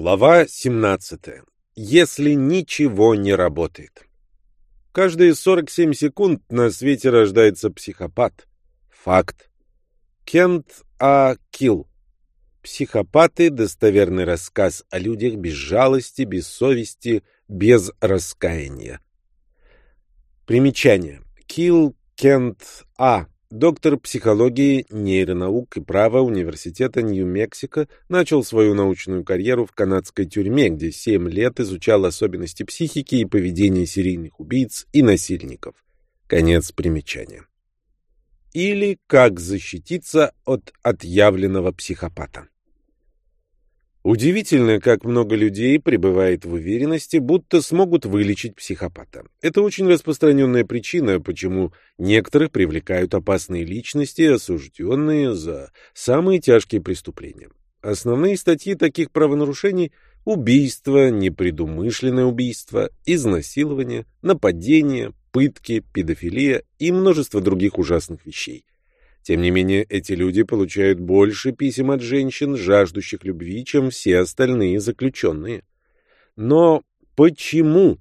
Глава 17. Если ничего не работает. Каждые 47 секунд на свете рождается психопат. Факт. Кент А. Килл. Психопаты – достоверный рассказ о людях без жалости, без совести, без раскаяния. Примечание. Килл Кент А доктор психологии, нейронаук и права Университета Нью-Мексико, начал свою научную карьеру в канадской тюрьме, где 7 лет изучал особенности психики и поведения серийных убийц и насильников. Конец примечания. Или как защититься от отъявленного психопата. Удивительно, как много людей пребывает в уверенности, будто смогут вылечить психопата. Это очень распространенная причина, почему некоторых привлекают опасные личности, осужденные за самые тяжкие преступления. Основные статьи таких правонарушений – убийство, непредумышленное убийство, изнасилование, нападение, пытки, педофилия и множество других ужасных вещей – тем не менее, эти люди получают больше писем от женщин, жаждущих любви, чем все остальные заключенные. Но почему?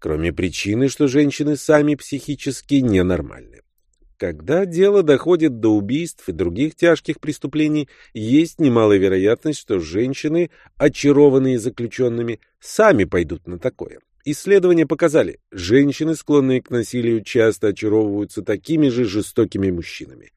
Кроме причины, что женщины сами психически ненормальны. Когда дело доходит до убийств и других тяжких преступлений, есть немалая вероятность, что женщины, очарованные заключенными, сами пойдут на такое. Исследования показали, женщины, склонные к насилию, часто очаровываются такими же жестокими мужчинами.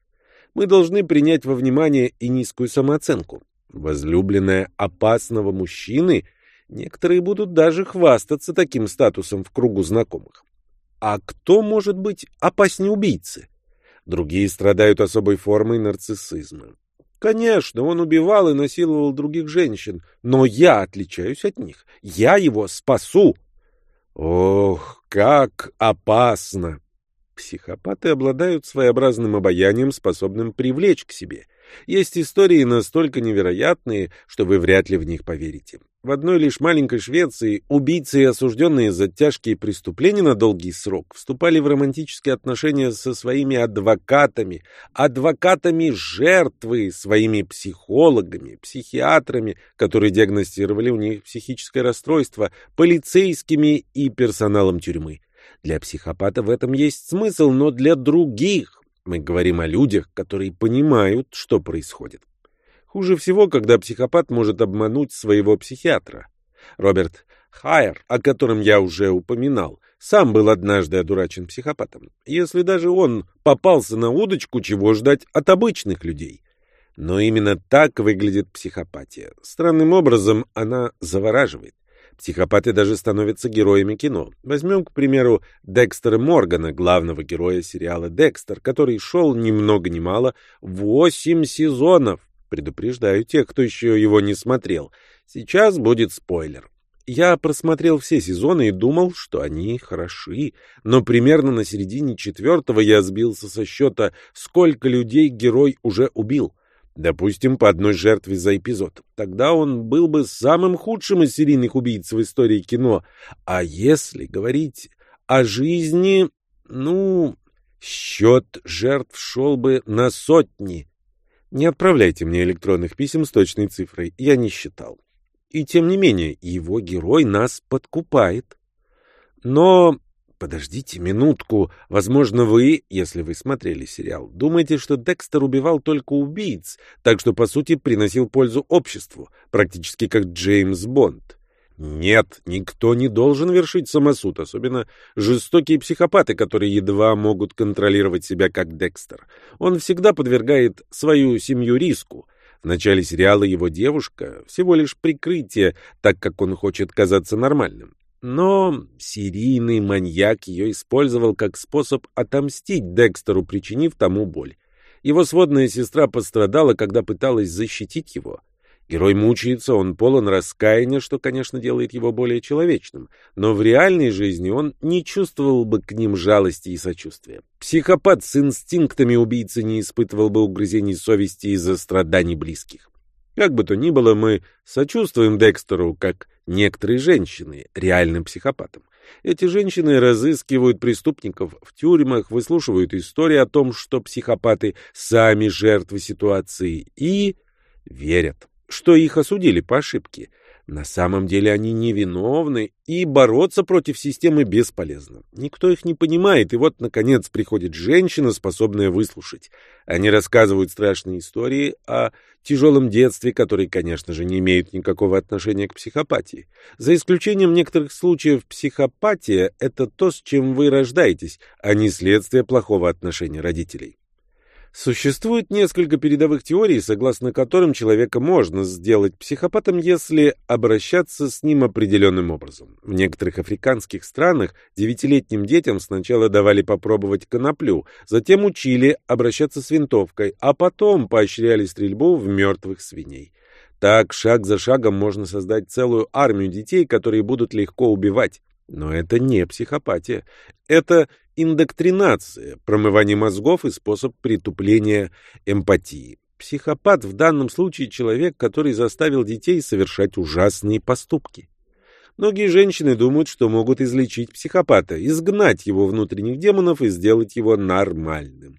Мы должны принять во внимание и низкую самооценку. Возлюбленная опасного мужчины, некоторые будут даже хвастаться таким статусом в кругу знакомых. А кто может быть опаснее убийцы? Другие страдают особой формой нарциссизма. Конечно, он убивал и насиловал других женщин, но я отличаюсь от них. Я его спасу. Ох, как опасно! Психопаты обладают своеобразным обаянием, способным привлечь к себе. Есть истории настолько невероятные, что вы вряд ли в них поверите. В одной лишь маленькой Швеции убийцы и осужденные за тяжкие преступления на долгий срок вступали в романтические отношения со своими адвокатами, адвокатами жертвы, своими психологами, психиатрами, которые диагностировали у них психическое расстройство, полицейскими и персоналом тюрьмы. Для психопата в этом есть смысл, но для других мы говорим о людях, которые понимают, что происходит. Хуже всего, когда психопат может обмануть своего психиатра. Роберт Хайер, о котором я уже упоминал, сам был однажды одурачен психопатом. Если даже он попался на удочку, чего ждать от обычных людей? Но именно так выглядит психопатия. Странным образом она завораживает. Психопаты даже становятся героями кино. Возьмем, к примеру, Декстера Моргана, главного героя сериала «Декстер», который шел ни много ни мало восемь сезонов. Предупреждаю тех, кто еще его не смотрел. Сейчас будет спойлер. Я просмотрел все сезоны и думал, что они хороши, но примерно на середине четвертого я сбился со счета, сколько людей герой уже убил. Допустим, по одной жертве за эпизод. Тогда он был бы самым худшим из серийных убийц в истории кино. А если говорить о жизни, ну, счет жертв шел бы на сотни. Не отправляйте мне электронных писем с точной цифрой, я не считал. И тем не менее, его герой нас подкупает. Но подождите минутку. Возможно, вы, если вы смотрели сериал, думаете, что Декстер убивал только убийц, так что, по сути, приносил пользу обществу, практически как Джеймс Бонд. Нет, никто не должен вершить самосуд, особенно жестокие психопаты, которые едва могут контролировать себя, как Декстер. Он всегда подвергает свою семью риску. В начале сериала его девушка — всего лишь прикрытие, так как он хочет казаться нормальным. Но серийный маньяк ее использовал как способ отомстить Декстеру, причинив тому боль. Его сводная сестра пострадала, когда пыталась защитить его. Герой мучается, он полон раскаяния, что, конечно, делает его более человечным, но в реальной жизни он не чувствовал бы к ним жалости и сочувствия. Психопат с инстинктами убийцы не испытывал бы угрызений совести из-за страданий близких. Как бы то ни было, мы сочувствуем Декстеру, как некоторые женщины, реальным психопатам. Эти женщины разыскивают преступников в тюрьмах, выслушивают истории о том, что психопаты сами жертвы ситуации и верят что их осудили по ошибке. На самом деле они невиновны, и бороться против системы бесполезно. Никто их не понимает, и вот, наконец, приходит женщина, способная выслушать. Они рассказывают страшные истории о тяжелом детстве, которые, конечно же, не имеют никакого отношения к психопатии. За исключением некоторых случаев психопатия – это то, с чем вы рождаетесь, а не следствие плохого отношения родителей. Существует несколько передовых теорий, согласно которым человека можно сделать психопатом, если обращаться с ним определенным образом. В некоторых африканских странах девятилетним детям сначала давали попробовать коноплю, затем учили обращаться с винтовкой, а потом поощряли стрельбу в мертвых свиней. Так, шаг за шагом можно создать целую армию детей, которые будут легко убивать. Но это не психопатия. Это индоктринация, промывание мозгов и способ притупления эмпатии. Психопат в данном случае человек, который заставил детей совершать ужасные поступки. Многие женщины думают, что могут излечить психопата, изгнать его внутренних демонов и сделать его нормальным.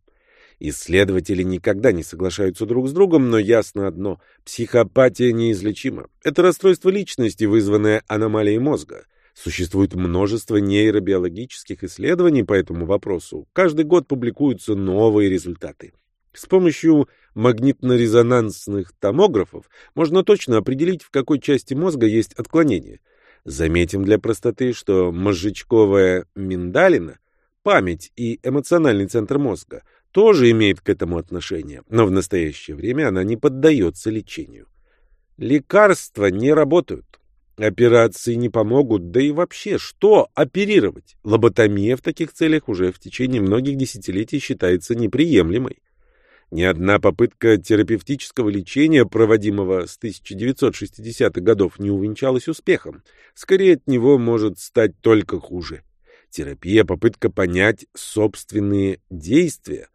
Исследователи никогда не соглашаются друг с другом, но ясно одно – психопатия неизлечима. Это расстройство личности, вызванное аномалией мозга – Существует множество нейробиологических исследований по этому вопросу. Каждый год публикуются новые результаты. С помощью магнитно-резонансных томографов можно точно определить, в какой части мозга есть отклонение. Заметим для простоты, что мозжечковая миндалина, память и эмоциональный центр мозга тоже имеет к этому отношение, но в настоящее время она не поддается лечению. Лекарства не работают. Операции не помогут, да и вообще, что оперировать? Лоботомия в таких целях уже в течение многих десятилетий считается неприемлемой. Ни одна попытка терапевтического лечения, проводимого с 1960-х годов, не увенчалась успехом. Скорее, от него может стать только хуже. Терапия – попытка понять собственные действия.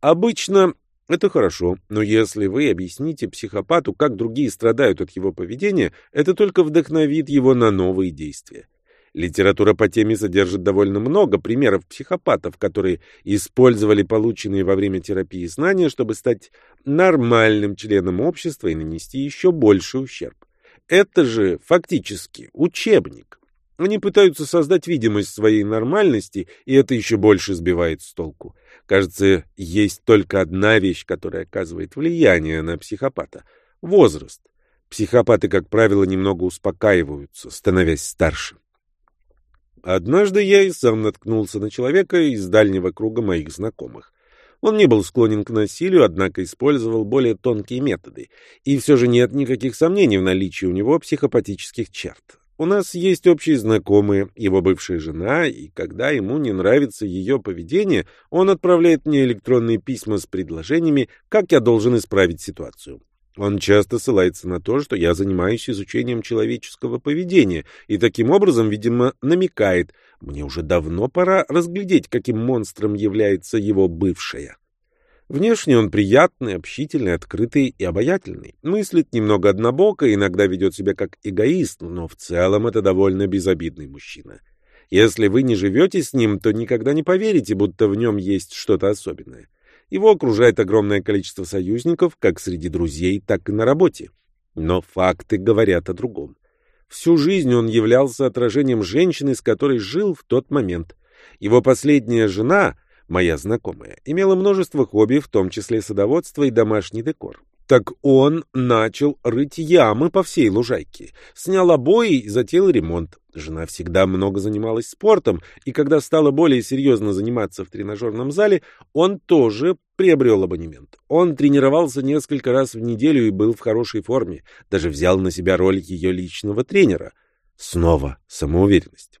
Обычно это хорошо, но если вы объясните психопату, как другие страдают от его поведения, это только вдохновит его на новые действия. Литература по теме содержит довольно много примеров психопатов, которые использовали полученные во время терапии знания, чтобы стать нормальным членом общества и нанести еще больше ущерб. Это же фактически учебник. Они пытаются создать видимость своей нормальности, и это еще больше сбивает с толку. Кажется, есть только одна вещь, которая оказывает влияние на психопата — возраст. Психопаты, как правило, немного успокаиваются, становясь старше. Однажды я и сам наткнулся на человека из дальнего круга моих знакомых. Он не был склонен к насилию, однако использовал более тонкие методы. И все же нет никаких сомнений в наличии у него психопатических черт. У нас есть общие знакомые, его бывшая жена, и когда ему не нравится ее поведение, он отправляет мне электронные письма с предложениями, как я должен исправить ситуацию. Он часто ссылается на то, что я занимаюсь изучением человеческого поведения, и таким образом, видимо, намекает, мне уже давно пора разглядеть, каким монстром является его бывшая. Внешне он приятный, общительный, открытый и обаятельный. Мыслит немного однобоко, иногда ведет себя как эгоист, но в целом это довольно безобидный мужчина. Если вы не живете с ним, то никогда не поверите, будто в нем есть что-то особенное. Его окружает огромное количество союзников, как среди друзей, так и на работе. Но факты говорят о другом. Всю жизнь он являлся отражением женщины, с которой жил в тот момент. Его последняя жена — моя знакомая, имела множество хобби, в том числе садоводство и домашний декор. Так он начал рыть ямы по всей лужайке, снял обои и затеял ремонт. Жена всегда много занималась спортом, и когда стала более серьезно заниматься в тренажерном зале, он тоже приобрел абонемент. Он тренировался несколько раз в неделю и был в хорошей форме, даже взял на себя роль ее личного тренера. Снова самоуверенность.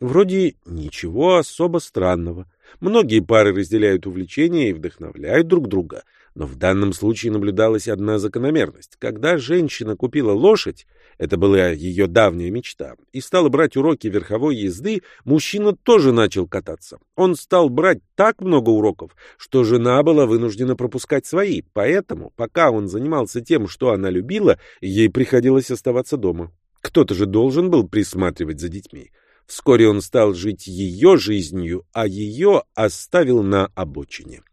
Вроде ничего особо странного. Многие пары разделяют увлечения и вдохновляют друг друга, но в данном случае наблюдалась одна закономерность. Когда женщина купила лошадь, это была ее давняя мечта, и стала брать уроки верховой езды, мужчина тоже начал кататься. Он стал брать так много уроков, что жена была вынуждена пропускать свои, поэтому, пока он занимался тем, что она любила, ей приходилось оставаться дома. Кто-то же должен был присматривать за детьми. Вскоре он стал жить ее жизнью, а ее оставил на обочине.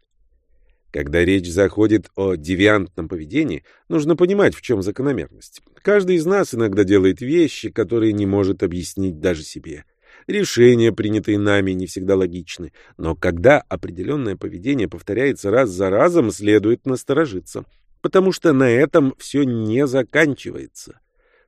Когда речь заходит о девиантном поведении, нужно понимать, в чем закономерность. Каждый из нас иногда делает вещи, которые не может объяснить даже себе. Решения, принятые нами, не всегда логичны, но когда определенное поведение повторяется раз за разом, следует насторожиться, потому что на этом все не заканчивается.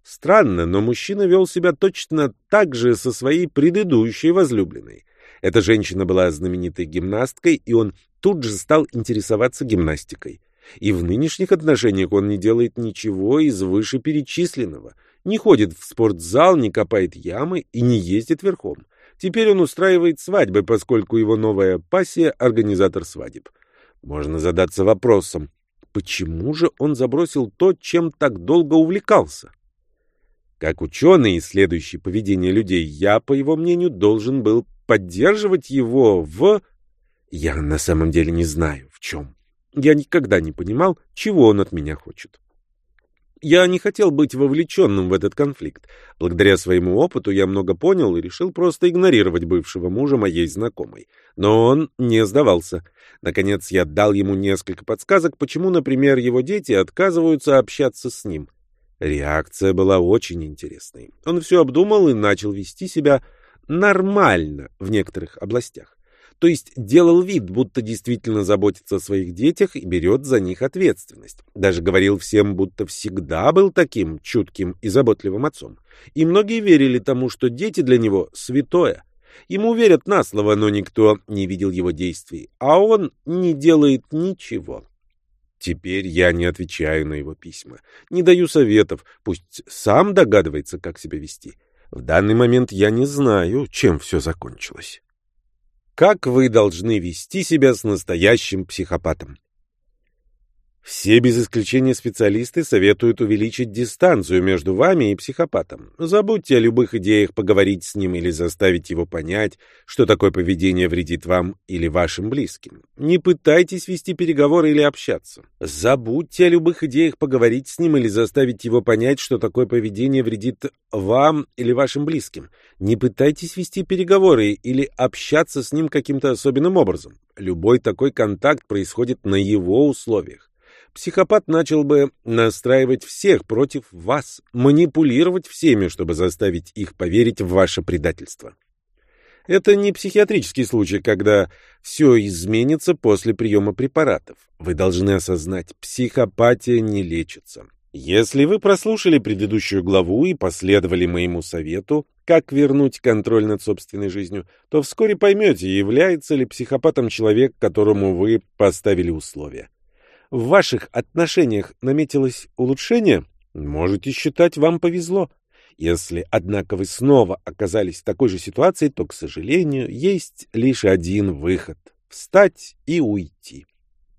Странно, но мужчина вел себя точно так же со своей предыдущей возлюбленной. Эта женщина была знаменитой гимнасткой, и он тут же стал интересоваться гимнастикой. И в нынешних отношениях он не делает ничего из вышеперечисленного, не ходит в спортзал, не копает ямы и не ездит верхом. Теперь он устраивает свадьбы, поскольку его новая пассия — организатор свадеб. Можно задаться вопросом, почему же он забросил то, чем так долго увлекался? Как ученый, исследующий поведение людей, я, по его мнению, должен был поддерживать его в... Я на самом деле не знаю, в чем. Я никогда не понимал, чего он от меня хочет. Я не хотел быть вовлеченным в этот конфликт. Благодаря своему опыту я много понял и решил просто игнорировать бывшего мужа моей знакомой. Но он не сдавался. Наконец я дал ему несколько подсказок, почему, например, его дети отказываются общаться с ним. Реакция была очень интересной. Он все обдумал и начал вести себя нормально в некоторых областях то есть делал вид, будто действительно заботится о своих детях и берет за них ответственность. Даже говорил всем, будто всегда был таким чутким и заботливым отцом. И многие верили тому, что дети для него святое. Ему верят на слово, но никто не видел его действий, а он не делает ничего. Теперь я не отвечаю на его письма, не даю советов, пусть сам догадывается, как себя вести. В данный момент я не знаю, чем все закончилось. Как вы должны вести себя с настоящим психопатом? Все без исключения специалисты советуют увеличить дистанцию между вами и психопатом. Забудьте о любых идеях поговорить с ним или заставить его понять, что такое поведение вредит вам или вашим близким. Не пытайтесь вести переговоры или общаться. Забудьте о любых идеях поговорить с ним или заставить его понять, что такое поведение вредит вам или вашим близким. Не пытайтесь вести переговоры или общаться с ним каким-то особенным образом. Любой такой контакт происходит на его условиях психопат начал бы настраивать всех против вас, манипулировать всеми, чтобы заставить их поверить в ваше предательство. Это не психиатрический случай, когда все изменится после приема препаратов. Вы должны осознать, психопатия не лечится. Если вы прослушали предыдущую главу и последовали моему совету, как вернуть контроль над собственной жизнью, то вскоре поймете, является ли психопатом человек, которому вы поставили условия в ваших отношениях наметилось улучшение, можете считать, вам повезло. Если, однако, вы снова оказались в такой же ситуации, то, к сожалению, есть лишь один выход — встать и уйти.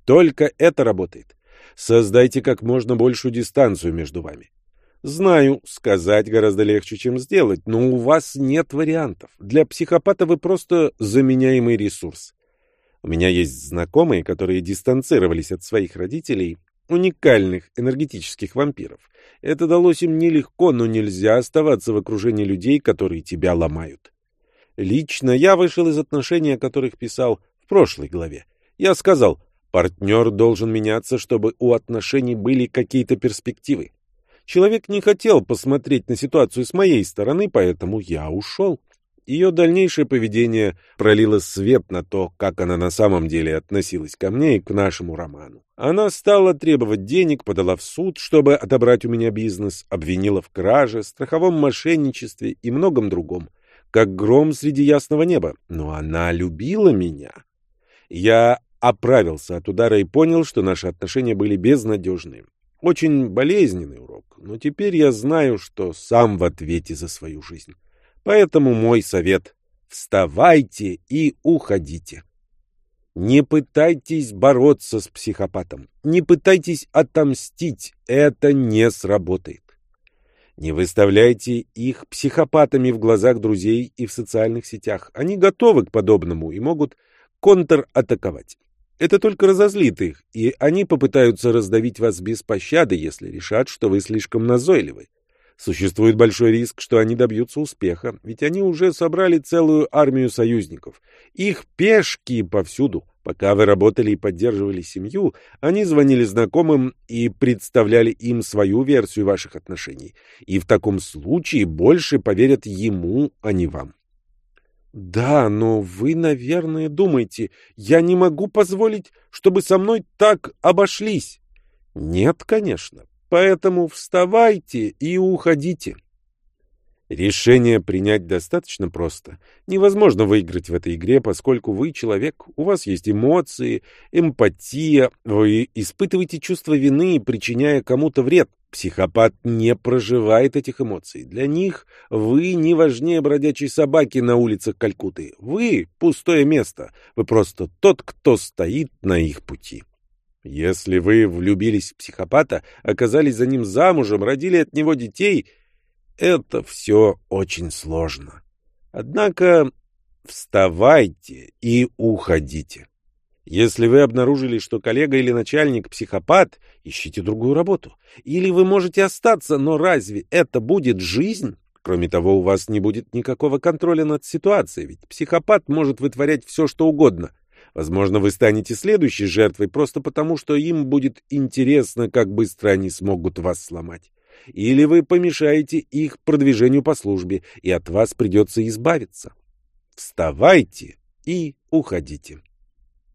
Только это работает. Создайте как можно большую дистанцию между вами. Знаю, сказать гораздо легче, чем сделать, но у вас нет вариантов. Для психопата вы просто заменяемый ресурс. У меня есть знакомые, которые дистанцировались от своих родителей, уникальных энергетических вампиров. Это далось им нелегко, но нельзя оставаться в окружении людей, которые тебя ломают. Лично я вышел из отношений, о которых писал в прошлой главе. Я сказал, партнер должен меняться, чтобы у отношений были какие-то перспективы. Человек не хотел посмотреть на ситуацию с моей стороны, поэтому я ушел. Ее дальнейшее поведение пролило свет на то, как она на самом деле относилась ко мне и к нашему роману. Она стала требовать денег, подала в суд, чтобы отобрать у меня бизнес, обвинила в краже, страховом мошенничестве и многом другом. Как гром среди ясного неба. Но она любила меня. Я оправился от удара и понял, что наши отношения были безнадежны. Очень болезненный урок, но теперь я знаю, что сам в ответе за свою жизнь. Поэтому мой совет — вставайте и уходите. Не пытайтесь бороться с психопатом, не пытайтесь отомстить, это не сработает. Не выставляйте их психопатами в глазах друзей и в социальных сетях. Они готовы к подобному и могут контратаковать. Это только разозлит их, и они попытаются раздавить вас без пощады, если решат, что вы слишком назойливы. Существует большой риск, что они добьются успеха, ведь они уже собрали целую армию союзников. Их пешки повсюду, Пока вы работали и поддерживали семью, они звонили знакомым и представляли им свою версию ваших отношений. И в таком случае больше поверят ему, а не вам. Да, но вы, наверное, думаете, я не могу позволить, чтобы со мной так обошлись. Нет, конечно. Поэтому вставайте и уходите. Решение принять достаточно просто. Невозможно выиграть в этой игре, поскольку вы человек, у вас есть эмоции, эмпатия, вы испытываете чувство вины, причиняя кому-то вред. Психопат не проживает этих эмоций. Для них вы не важнее бродячей собаки на улицах Калькуты. Вы — пустое место. Вы просто тот, кто стоит на их пути. Если вы влюбились в психопата, оказались за ним замужем, родили от него детей — это все очень сложно. Однако вставайте и уходите. Если вы обнаружили, что коллега или начальник психопат, ищите другую работу. Или вы можете остаться, но разве это будет жизнь? Кроме того, у вас не будет никакого контроля над ситуацией, ведь психопат может вытворять все, что угодно. Возможно, вы станете следующей жертвой просто потому, что им будет интересно, как быстро они смогут вас сломать или вы помешаете их продвижению по службе, и от вас придется избавиться. Вставайте и уходите.